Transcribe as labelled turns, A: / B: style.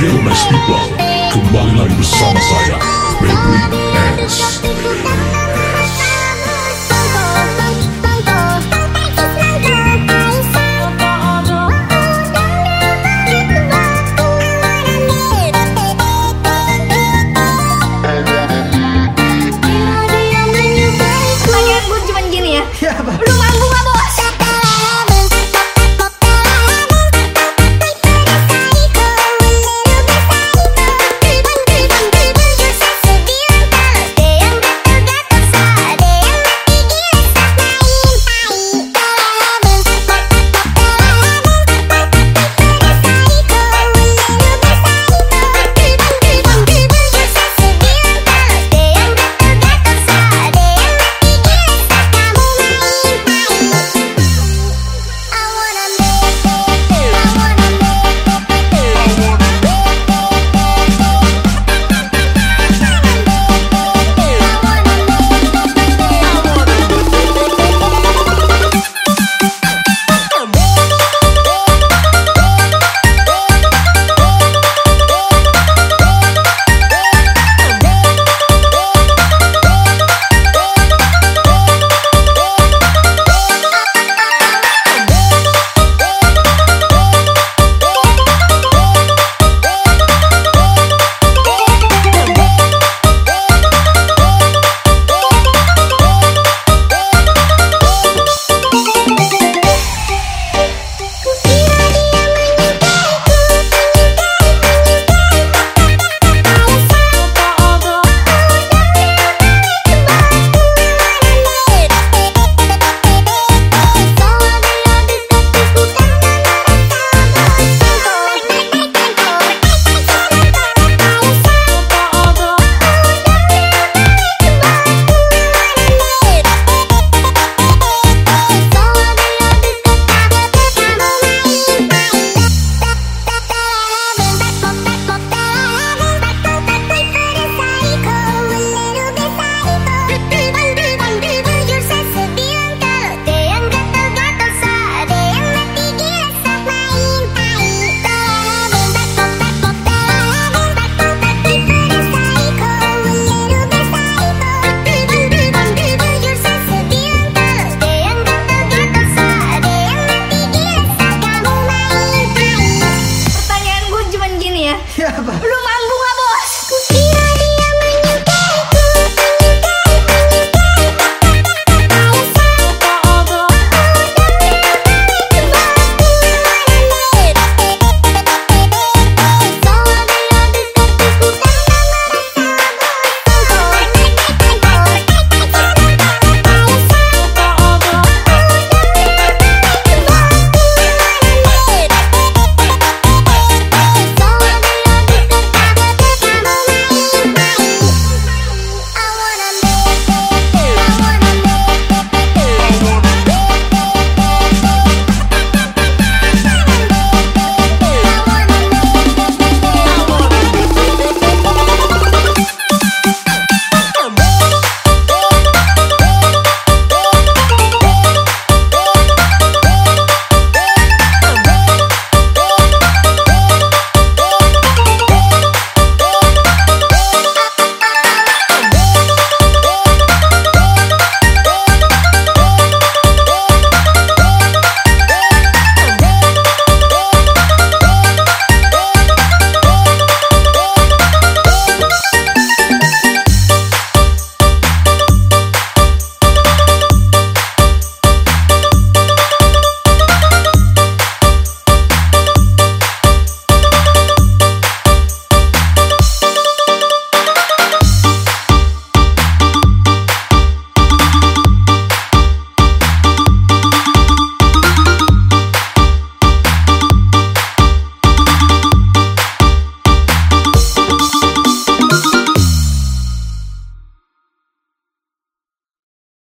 A: Illness People Kembali lagi bersama saya Baby X